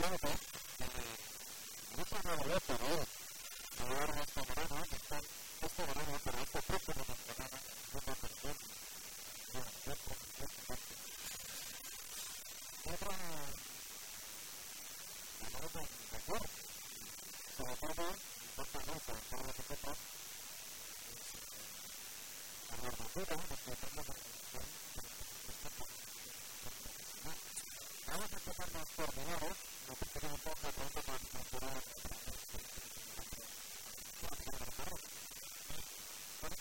Gracias. Vamos a empezar más coordinados, no te un poco de tiempo para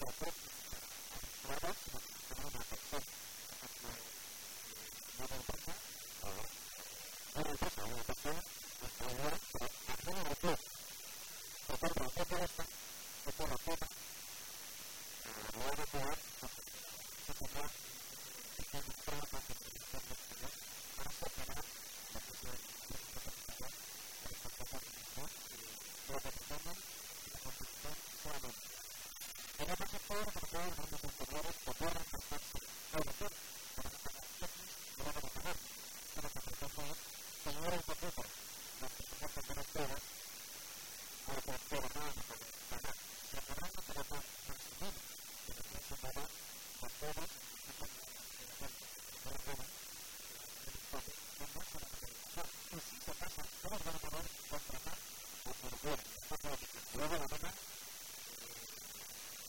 por de la vida,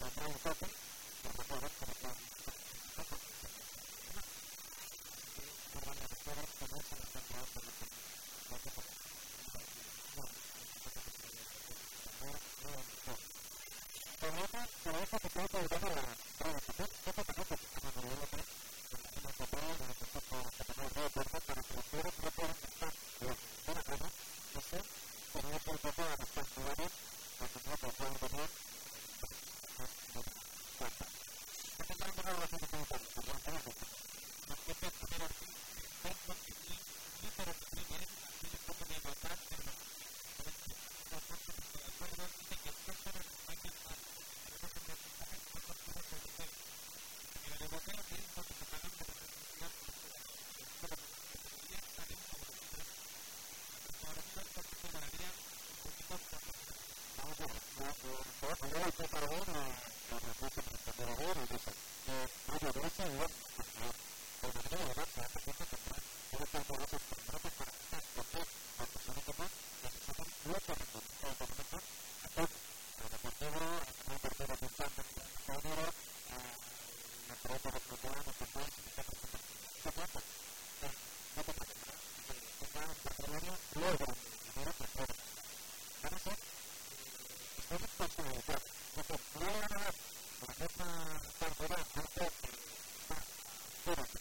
eh, un toque, porque puedo ver como que un toque. Pero me refiero a que no se lo están dando por lo que se puede. Pero eso que tengo que ver con la Lord. また、最後は観光地が、そうです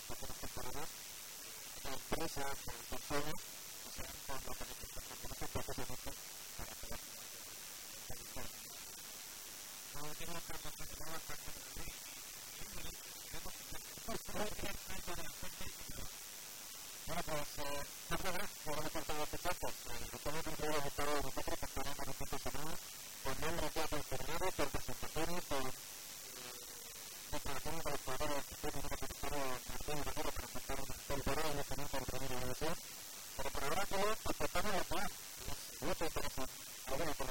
empresas, personas que se han este de la ley que la Bueno, pues, centro de pero el problema en la ciudad.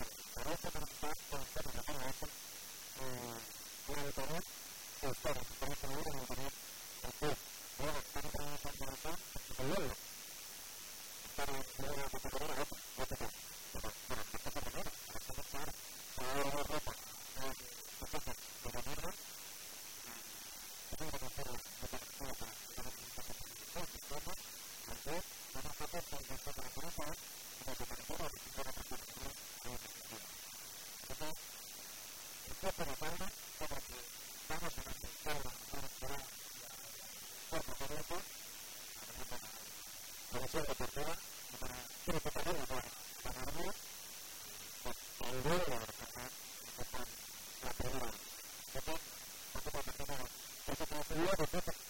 internet, pues claro, si quieres tener en internet, entonces, bueno, tienes que tener un internet, pues, Gracias.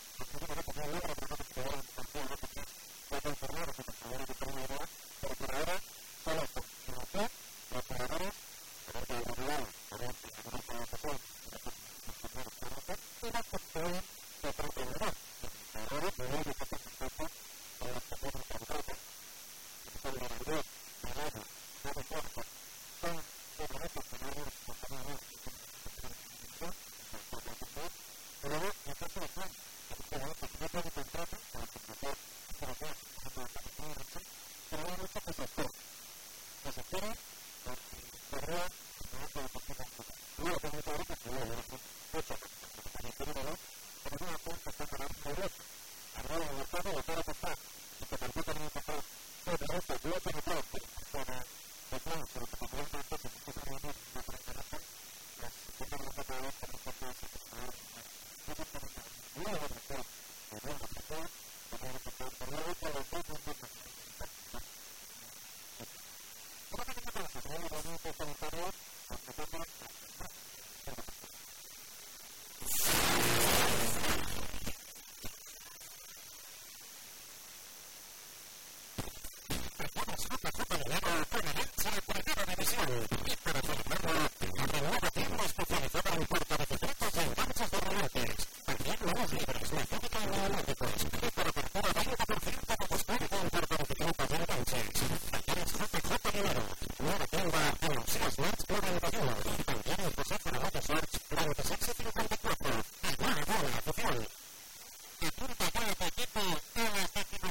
City puntos para su equipo en la séptima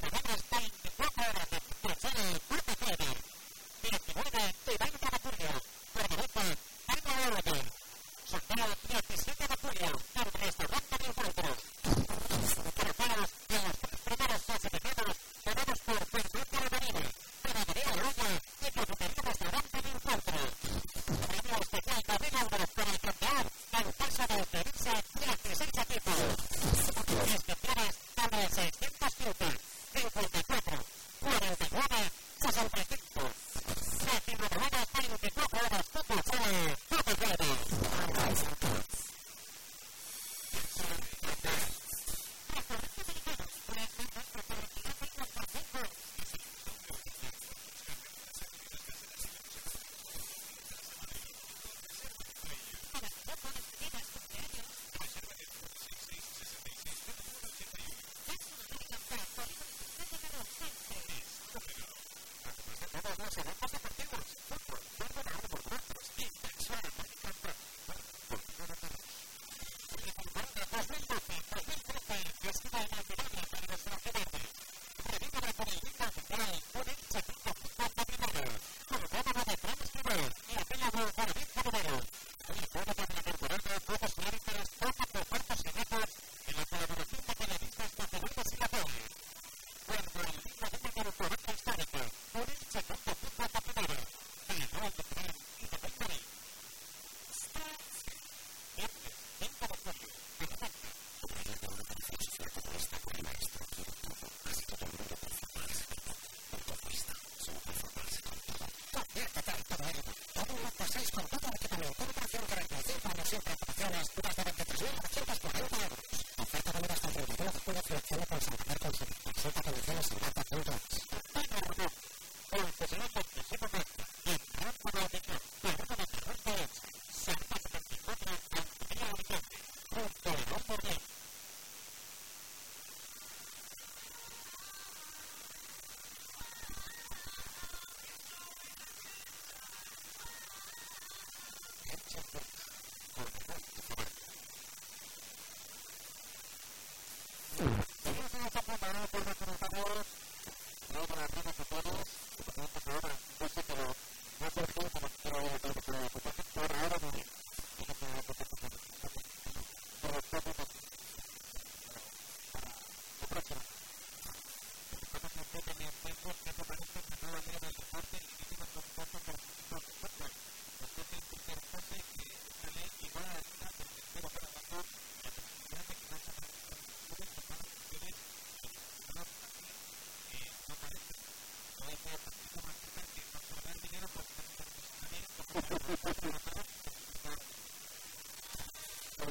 Gracias.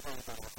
Thank you.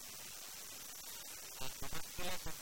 Gracias.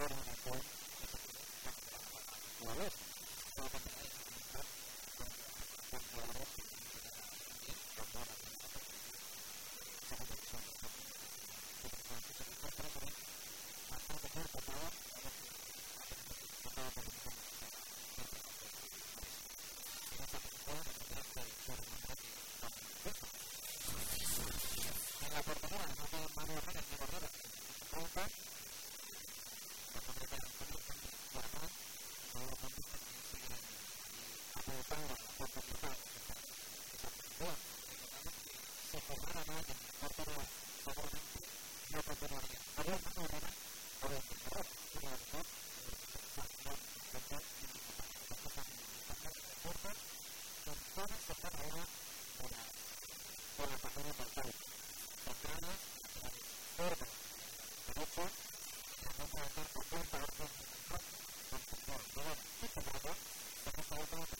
Bueno, Thank you.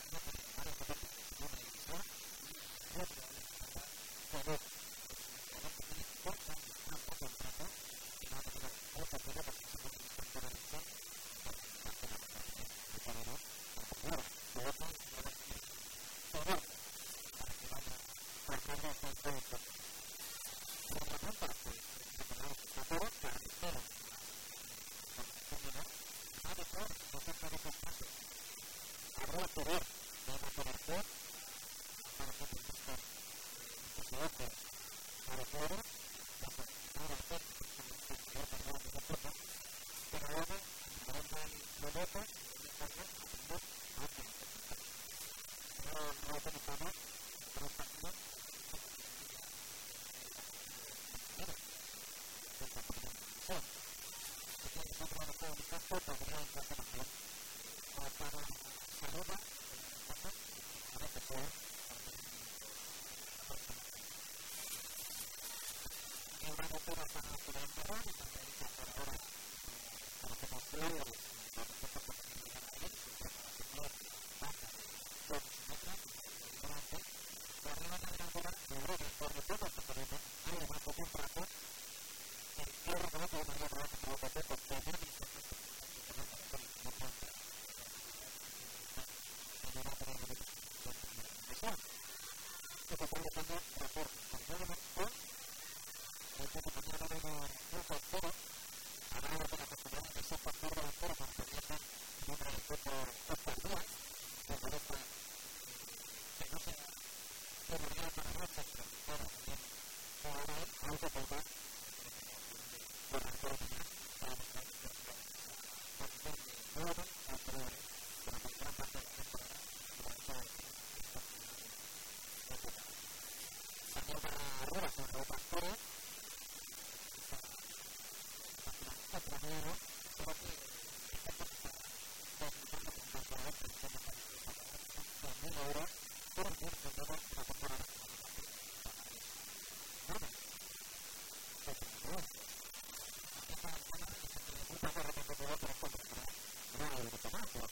caso podría incluso también faltar saluda a lo que sea en la ruptura con la ciudad de Ferrari también se incorpora la Gracias.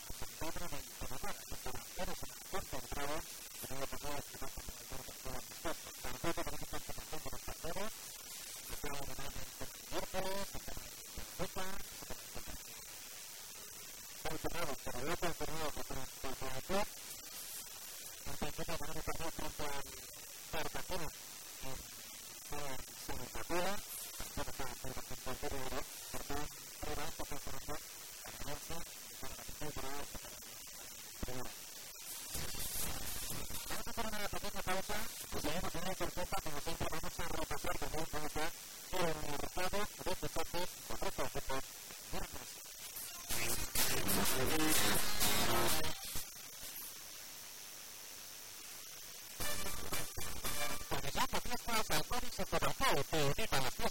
conformados, pero no conformados con Conformación, entonces la a Cartagena, que se recapela, pero se recapela de la porque es prueba que se conoce a la noche, que se a la Vamos a hacer una que de de Cuando ya comienza a salvar y se coloca el peor de la fiesta,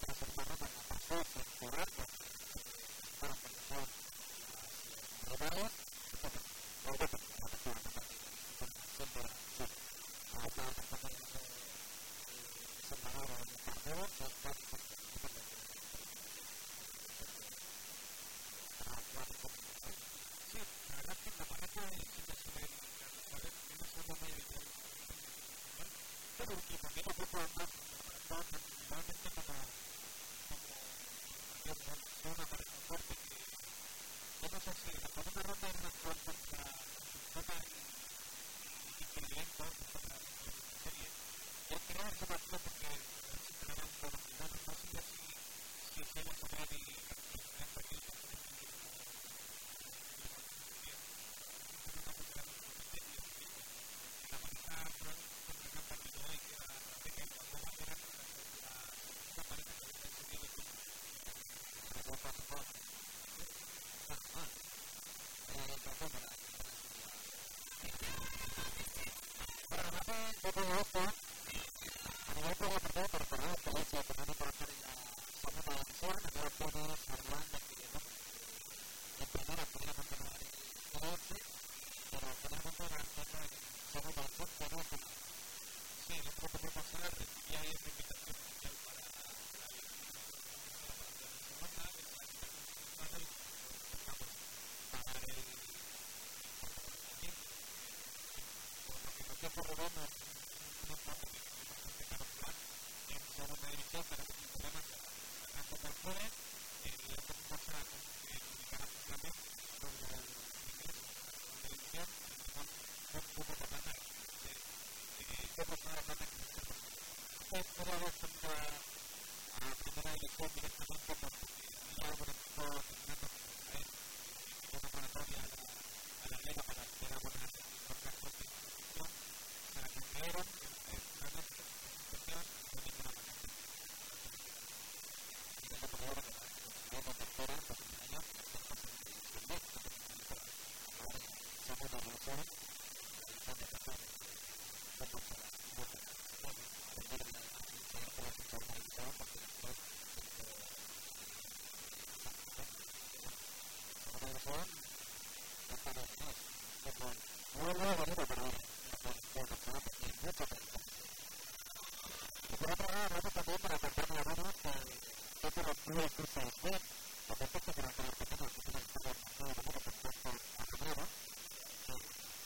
Gracias. Gracias. Gracias. Gracias.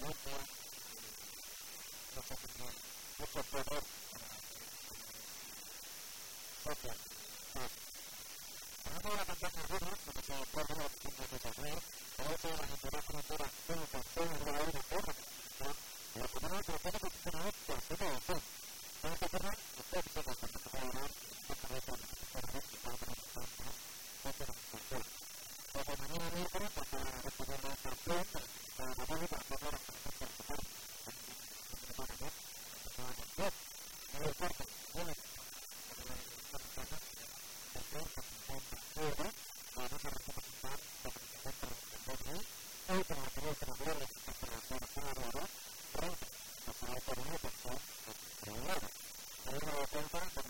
mutua, mucho poder propio. Tenemos una cantidad de libros, porque se acuerda de la tienda de Israel, pero eso es la cantidad de cultura todo el de todo, de Israel, por el tema de Dios. En este tema, los textos de la comunidad de la tienda de Israel, y de la tienda de Israel, la comunidad de la tienda de Gracias.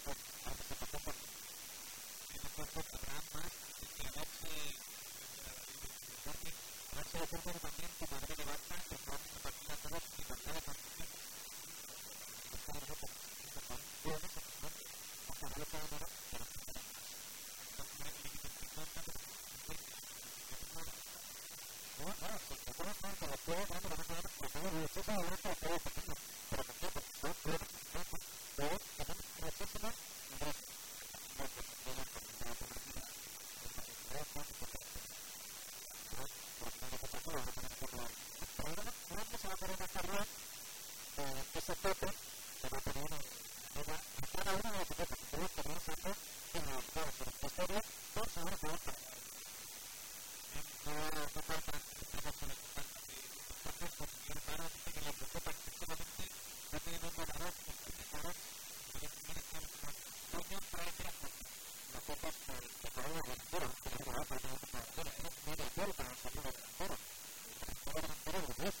reportan también que Madrid levanta que son partidas todas y partidas de Bueno, bueno, se puede hacer, pero puede hacer, pero puede hacer, pero puede hacer, pero puede queremos hacerlo eh, ese tope que va a tener arriba en cada uno de los etiquetas que tenemos como un saco en el cual se historia por su grupo de alta. Yes.